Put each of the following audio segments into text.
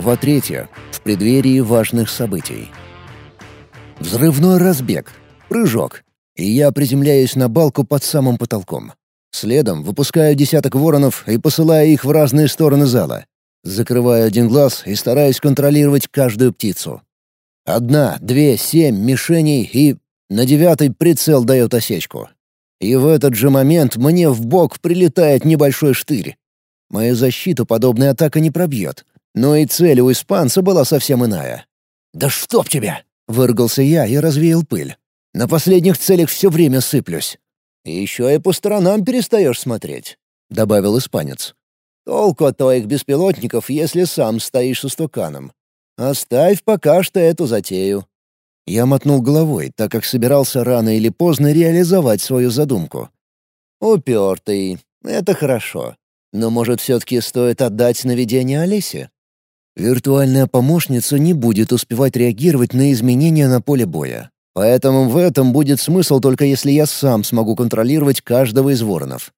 Глава третья. В преддверии важных событий. Взрывной разбег. Прыжок. И я приземляюсь на балку под самым потолком. Следом выпускаю десяток воронов и посылаю их в разные стороны зала. Закрываю один глаз и стараюсь контролировать каждую птицу. Одна, две, семь мишеней и... На девятый прицел дает осечку. И в этот же момент мне в бок прилетает небольшой штырь. Мою защиту подобная атака не пробьет, но и цель у испанца была совсем иная. «Да чтоб тебя!» — выргался я и развеял пыль. «На последних целях все время сыплюсь». «И еще и по сторонам перестаешь смотреть», — добавил испанец. «Толку от твоих беспилотников, если сам стоишь со стуканом. Оставь пока что эту затею». Я мотнул головой, так как собирался рано или поздно реализовать свою задумку. «Упертый. Это хорошо. Но, может, все-таки стоит отдать наведение Олесе? Виртуальная помощница не будет успевать реагировать на изменения на поле боя. Поэтому в этом будет смысл только если я сам смогу контролировать каждого из воронов.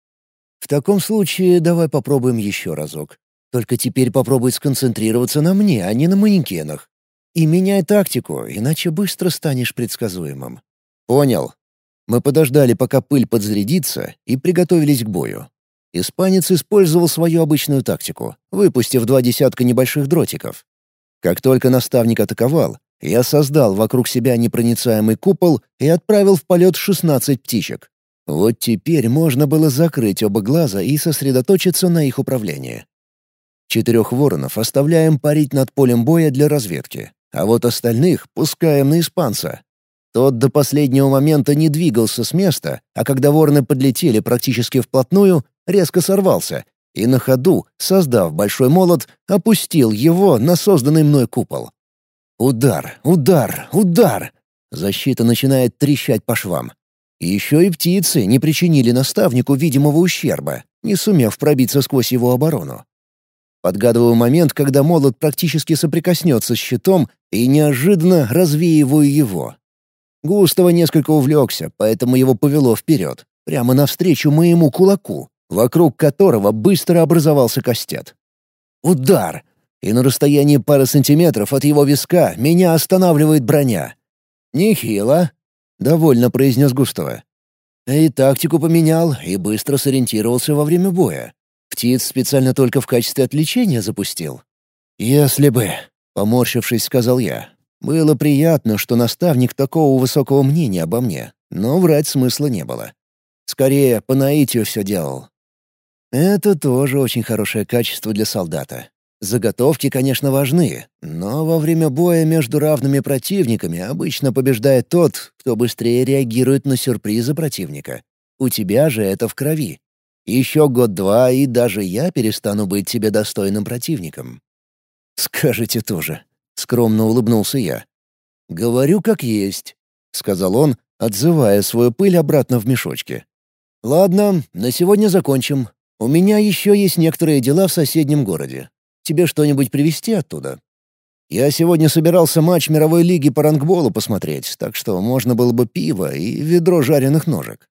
В таком случае давай попробуем еще разок. Только теперь попробуй сконцентрироваться на мне, а не на манекенах. И меняй тактику, иначе быстро станешь предсказуемым. Понял. Мы подождали, пока пыль подзарядится, и приготовились к бою. Испанец использовал свою обычную тактику, выпустив два десятка небольших дротиков. Как только наставник атаковал, я создал вокруг себя непроницаемый купол и отправил в полет 16 птичек. Вот теперь можно было закрыть оба глаза и сосредоточиться на их управлении. Четырех воронов оставляем парить над полем боя для разведки, а вот остальных пускаем на испанца. Тот до последнего момента не двигался с места, а когда вороны подлетели практически вплотную, резко сорвался и на ходу, создав большой молот, опустил его на созданный мной купол. Удар, удар, удар! Защита начинает трещать по швам. еще и птицы не причинили наставнику видимого ущерба, не сумев пробиться сквозь его оборону. Подгадываю момент, когда молот практически соприкоснется с щитом и неожиданно развеиваю его. Густаво несколько увлекся, поэтому его повело вперед, прямо навстречу моему кулаку вокруг которого быстро образовался кастет. Удар! И на расстоянии пары сантиметров от его виска меня останавливает броня. «Нехило», — довольно произнес Густава. И тактику поменял, и быстро сориентировался во время боя. Птиц специально только в качестве отвлечения запустил. «Если бы», — поморщившись, сказал я. Было приятно, что наставник такого высокого мнения обо мне, но врать смысла не было. Скорее, по наитию все делал. Это тоже очень хорошее качество для солдата. Заготовки, конечно, важны, но во время боя между равными противниками обычно побеждает тот, кто быстрее реагирует на сюрпризы противника. У тебя же это в крови. Еще год-два, и даже я перестану быть тебе достойным противником. «Скажете тоже», — скромно улыбнулся я. «Говорю как есть», — сказал он, отзывая свою пыль обратно в мешочки. «Ладно, на сегодня закончим. У меня еще есть некоторые дела в соседнем городе. Тебе что-нибудь привезти оттуда? Я сегодня собирался матч мировой лиги по рангболу посмотреть, так что можно было бы пиво и ведро жареных ножек.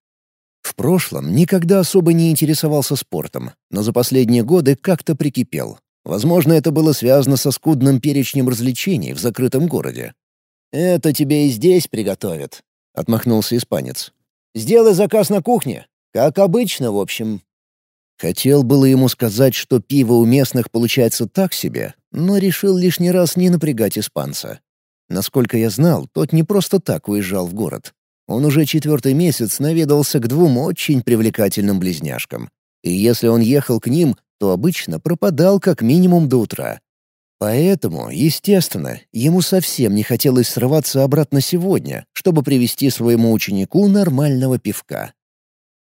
В прошлом никогда особо не интересовался спортом, но за последние годы как-то прикипел. Возможно, это было связано со скудным перечнем развлечений в закрытом городе. «Это тебе и здесь приготовят», — отмахнулся испанец. «Сделай заказ на кухне. Как обычно, в общем. Хотел было ему сказать, что пиво у местных получается так себе, но решил лишний раз не напрягать испанца. Насколько я знал, тот не просто так уезжал в город. Он уже четвертый месяц наведался к двум очень привлекательным близняшкам. И если он ехал к ним, то обычно пропадал как минимум до утра. Поэтому, естественно, ему совсем не хотелось срываться обратно сегодня, чтобы привести своему ученику нормального пивка.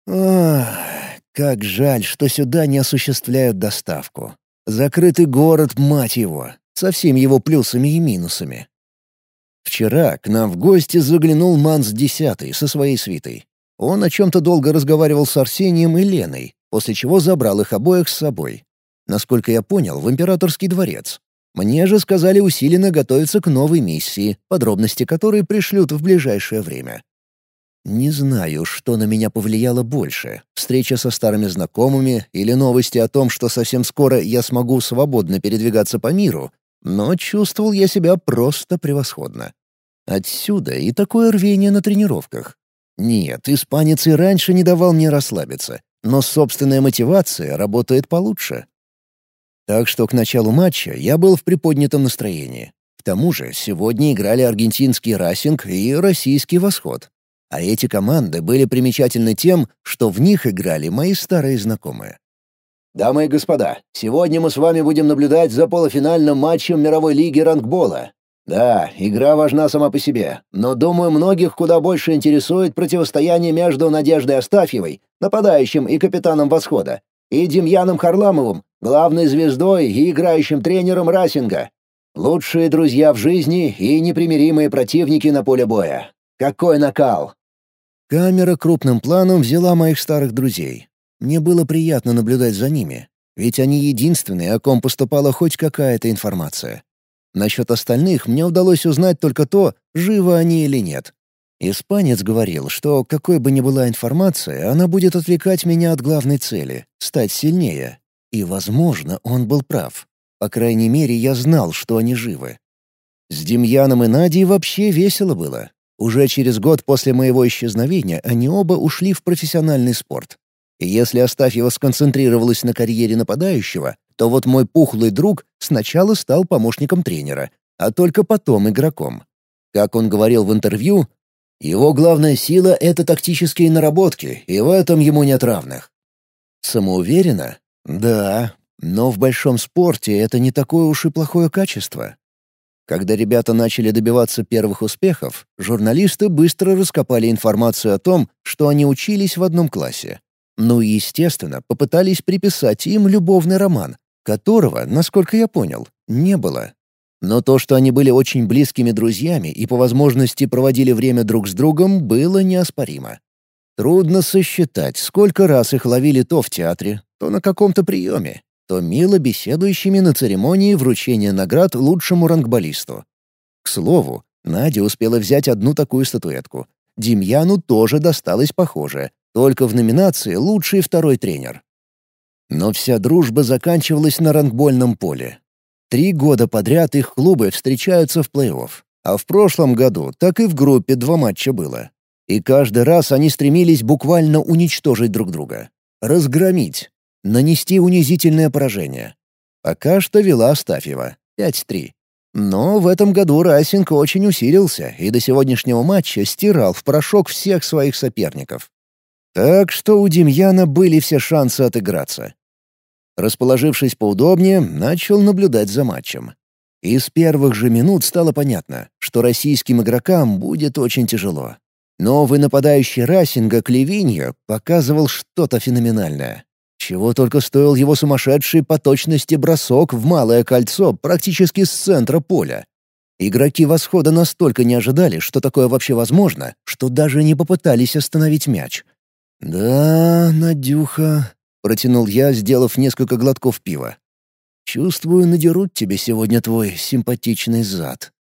Ах, как жаль, что сюда не осуществляют доставку. Закрытый город, мать его, со всеми его плюсами и минусами. Вчера к нам в гости заглянул Манс Десятый со своей свитой. Он о чем-то долго разговаривал с Арсением и Леной, после чего забрал их обоих с собой. Насколько я понял, в императорский дворец. Мне же сказали усиленно готовиться к новой миссии, подробности которой пришлют в ближайшее время. Не знаю, что на меня повлияло больше — встреча со старыми знакомыми или новости о том, что совсем скоро я смогу свободно передвигаться по миру, но чувствовал я себя просто превосходно. Отсюда и такое рвение на тренировках. Нет, испанец и раньше не давал мне расслабиться, но собственная мотивация работает получше. Так что к началу матча я был в приподнятом настроении. К тому же сегодня играли аргентинский «Расинг» и российский «Восход». А эти команды были примечательны тем, что в них играли мои старые знакомые. «Дамы и господа, сегодня мы с вами будем наблюдать за полуфинальным матчем мировой лиги рангбола. Да, игра важна сама по себе, но, думаю, многих куда больше интересует противостояние между Надеждой Астафьевой, нападающим и капитаном «Восхода», и Демьяном Харламовым, главной звездой и играющим тренером Расинга. Лучшие друзья в жизни и непримиримые противники на поле боя. Какой накал! Камера крупным планом взяла моих старых друзей. Мне было приятно наблюдать за ними, ведь они единственные, о ком поступала хоть какая-то информация. Насчет остальных мне удалось узнать только то, живы они или нет. Испанец говорил, что какой бы ни была информация, она будет отвлекать меня от главной цели — стать сильнее. И, возможно, он был прав. По крайней мере, я знал, что они живы. С Демьяном и Надей вообще весело было. Уже через год после моего исчезновения они оба ушли в профессиональный спорт. И если Астафьева сконцентрировалась на карьере нападающего, то вот мой пухлый друг сначала стал помощником тренера, а только потом игроком. Как он говорил в интервью, его главная сила — это тактические наработки, и в этом ему нет равных. Самоуверенно? Да, но в большом спорте это не такое уж и плохое качество. Когда ребята начали добиваться первых успехов, журналисты быстро раскопали информацию о том, что они учились в одном классе. Ну и, естественно, попытались приписать им любовный роман, которого, насколько я понял, не было. Но то, что они были очень близкими друзьями и по возможности проводили время друг с другом, было неоспоримо. Трудно сосчитать, сколько раз их ловили то в театре, то на каком-то приеме, то мило беседующими на церемонии вручения наград лучшему рангболисту. К слову, Надя успела взять одну такую статуэтку. Демьяну тоже досталось похожее, только в номинации «Лучший второй тренер». Но вся дружба заканчивалась на рангбольном поле, Три года подряд их клубы встречаются в плей-офф. А в прошлом году так и в группе два матча было. И каждый раз они стремились буквально уничтожить друг друга. Разгромить. Нанести унизительное поражение. Пока что вела Астафьева. 5-3. Но в этом году Райсинг очень усилился и до сегодняшнего матча стирал в порошок всех своих соперников. Так что у Демьяна были все шансы отыграться. Расположившись поудобнее, начал наблюдать за матчем. И с первых же минут стало понятно, что российским игрокам будет очень тяжело. Новый нападающий Расинга Клевиньо показывал что-то феноменальное. Чего только стоил его сумасшедший по точности бросок в малое кольцо практически с центра поля. Игроки восхода настолько не ожидали, что такое вообще возможно, что даже не попытались остановить мяч. «Да, Надюха, — протянул я, сделав несколько глотков пива. «Чувствую, надерут тебе сегодня твой симпатичный зад».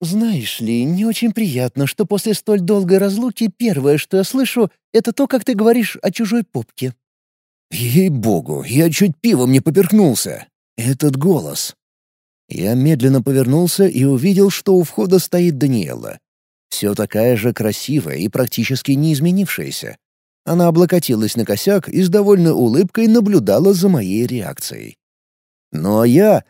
«Знаешь ли, не очень приятно, что после столь долгой разлуки первое, что я слышу, это то, как ты говоришь о чужой попке». «Ей-богу, я чуть пивом не поперхнулся. Этот голос». Я медленно повернулся и увидел, что у входа стоит Даниэла. Все такая же красивая и практически не изменившаяся. Она облокотилась на косяк и с довольной улыбкой наблюдала за моей реакцией. Ну а я...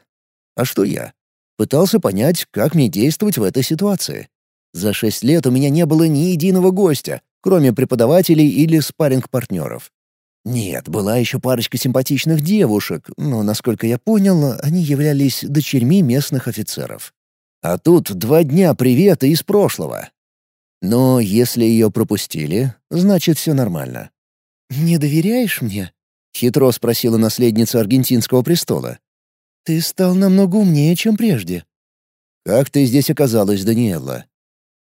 А что я? Пытался понять, как мне действовать в этой ситуации. За шесть лет у меня не было ни единого гостя, кроме преподавателей или спарринг-партнеров. Нет, была еще парочка симпатичных девушек, но, насколько я понял, они являлись дочерьми местных офицеров. А тут два дня привета из прошлого. Но если ее пропустили, значит, все нормально. «Не доверяешь мне?» — хитро спросила наследница аргентинского престола. «Ты стал намного умнее, чем прежде». «Как ты здесь оказалась, Даниэлла?»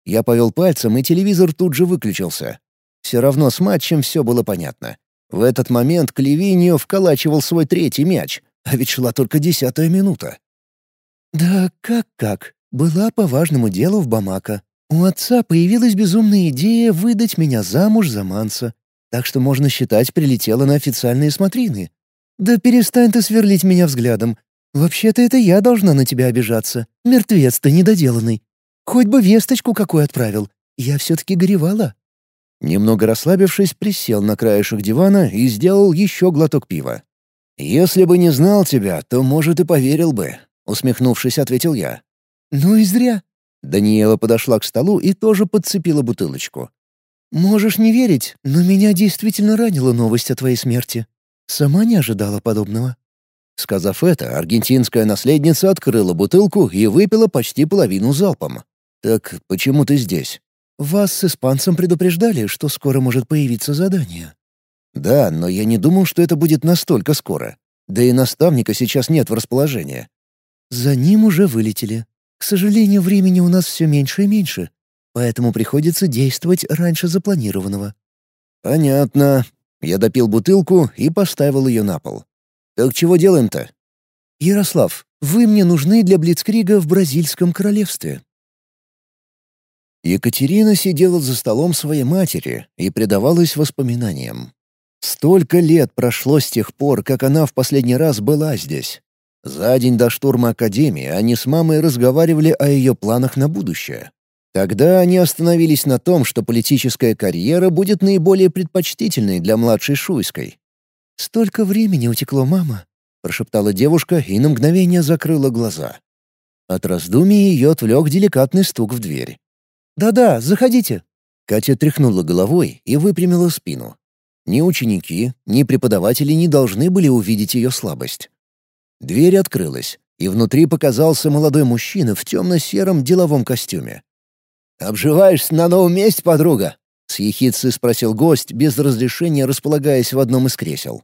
Я повел пальцем, и телевизор тут же выключился. Все равно с матчем все было понятно. В этот момент Клевиньо вколачивал свой третий мяч, а ведь шла только десятая минута. «Да как-как? Была по важному делу в Бамако. У отца появилась безумная идея выдать меня замуж за Манса, так что можно считать, прилетела на официальные смотрины. Да перестань ты сверлить меня взглядом. «Вообще-то это я должна на тебя обижаться. Мертвец ты недоделанный. Хоть бы весточку какую отправил. Я все-таки горевала». Немного расслабившись, присел на краешек дивана и сделал еще глоток пива. «Если бы не знал тебя, то, может, и поверил бы», — усмехнувшись, ответил я. «Ну и зря». Даниэла подошла к столу и тоже подцепила бутылочку. «Можешь не верить, но меня действительно ранила новость о твоей смерти. Сама не ожидала подобного». Сказав это, аргентинская наследница открыла бутылку и выпила почти половину залпом. «Так почему ты здесь?» «Вас с испанцем предупреждали, что скоро может появиться задание». «Да, но я не думал, что это будет настолько скоро. Да и наставника сейчас нет в расположении». «За ним уже вылетели. К сожалению, времени у нас все меньше и меньше, поэтому приходится действовать раньше запланированного». «Понятно». Я допил бутылку и поставил ее на пол. «Так чего делаем-то?» «Ярослав, вы мне нужны для Блицкрига в Бразильском королевстве». Екатерина сидела за столом своей матери и предавалась воспоминаниям. Столько лет прошло с тех пор, как она в последний раз была здесь. За день до штурма Академии они с мамой разговаривали о ее планах на будущее. Тогда они остановились на том, что политическая карьера будет наиболее предпочтительной для младшей Шуйской. «Столько времени утекло, мама», — прошептала девушка и на мгновение закрыла глаза. От раздумий ее отвлек деликатный стук в дверь. «Да-да, заходите». Катя тряхнула головой и выпрямила спину. Ни ученики, ни преподаватели не должны были увидеть ее слабость. Дверь открылась, и внутри показался молодой мужчина в темно-сером деловом костюме. «Обживаешься на новом месте, подруга?» — с ехидцей спросил гость, без разрешения располагаясь в одном из кресел.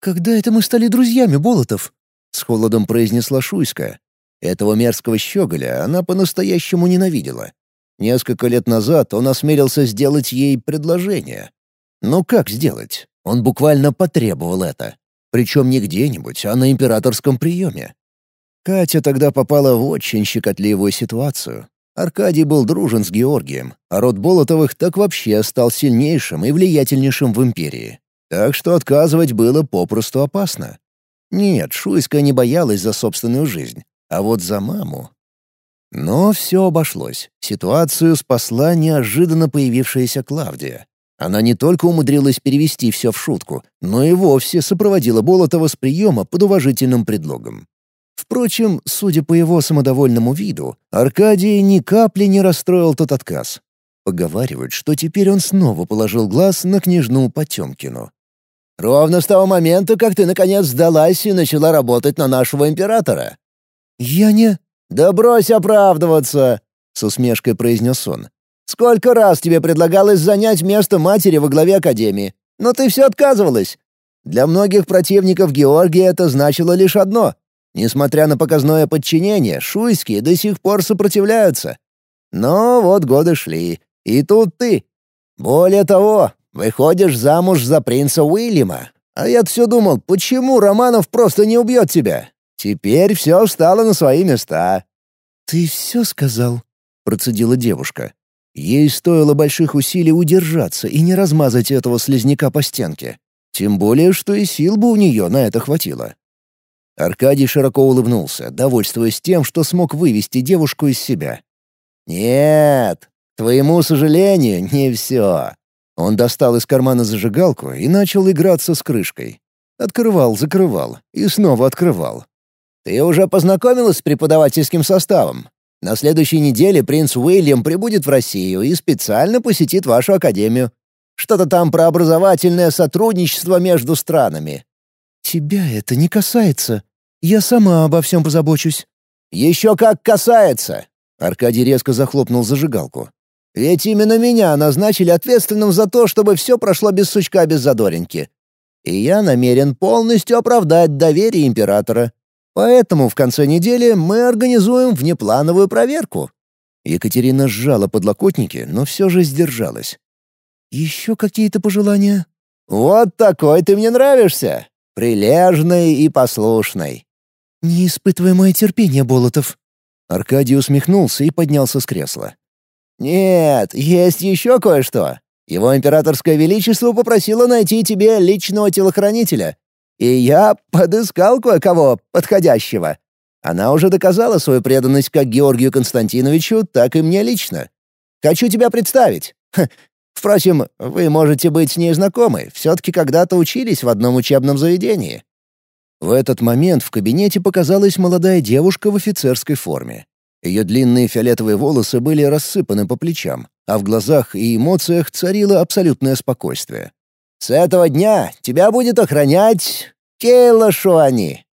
«Когда это мы стали друзьями, Болотов?» — с холодом произнесла Шуйская. Этого мерзкого щеголя она по-настоящему ненавидела. Несколько лет назад он осмелился сделать ей предложение. Но как сделать? Он буквально потребовал это. Причем не где-нибудь, а на императорском приеме. Катя тогда попала в очень щекотливую ситуацию. Аркадий был дружен с Георгием, а род Болотовых так вообще стал сильнейшим и влиятельнейшим в империи. Так что отказывать было попросту опасно. Нет, Шуйская не боялась за собственную жизнь, а вот за маму но все обошлось. Ситуацию спасла неожиданно появившаяся Клавдия. Она не только умудрилась перевести все в шутку, но и вовсе сопроводила Болотова с приема под уважительным предлогом. Впрочем, судя по его самодовольному виду, Аркадий ни капли не расстроил тот отказ. Поговаривают, что теперь он снова положил глаз на княжну Потемкину. «Ровно с того момента, как ты наконец сдалась и начала работать на нашего императора». «Я не...» «Да брось оправдываться!» — с усмешкой произнес он. «Сколько раз тебе предлагалось занять место матери во главе Академии, но ты все отказывалась. Для многих противников Георгия это значило лишь одно. Несмотря на показное подчинение, шуйские до сих пор сопротивляются. Но вот годы шли, и тут ты. Более того, выходишь замуж за принца Уильяма. А я все думал, почему Романов просто не убьет тебя? Теперь все встало на свои места». «Ты все сказал?» — процедила девушка. Ей стоило больших усилий удержаться и не размазать этого слезняка по стенке. Тем более, что и сил бы у нее на это хватило. Аркадий широко улыбнулся, довольствуясь тем, что смог вывести девушку из себя. «Нет, твоему сожалению, не все». Он достал из кармана зажигалку и начал играться с крышкой. Открывал, закрывал и снова открывал. Ты уже познакомилась с преподавательским составом? На следующей неделе принц Уильям прибудет в Россию и специально посетит вашу академию. Что-то там про образовательное сотрудничество между странами». «Тебя это не касается. Я сама обо всем позабочусь». «Еще как касается!» Аркадий резко захлопнул зажигалку. «Ведь именно меня назначили ответственным за то, чтобы все прошло без сучка, без задоринки. И я намерен полностью оправдать доверие императора. Поэтому в конце недели мы организуем внеплановую проверку». Екатерина сжала подлокотники, но все же сдержалась. «Еще какие-то пожелания?» «Вот такой ты мне нравишься. Прилежный и послушный». «Не испытывай мое терпение, Болотов». Аркадий усмехнулся и поднялся с кресла. «Нет, есть еще кое-что. Его императорское величество попросило найти тебе личного телохранителя, и я подыскал кое-кого подходящего. Она уже доказала свою преданность как Георгию Константиновичу, так и мне лично. Хочу тебя представить. Ха. Впрочем, вы можете быть с ней знакомы, все-таки когда-то учились в одном учебном заведении». В этот момент в кабинете показалась молодая девушка в офицерской форме. Ее длинные фиолетовые волосы были рассыпаны по плечам, а в глазах и эмоциях царило абсолютное спокойствие. «С этого дня тебя будет охранять Кейла Шуани.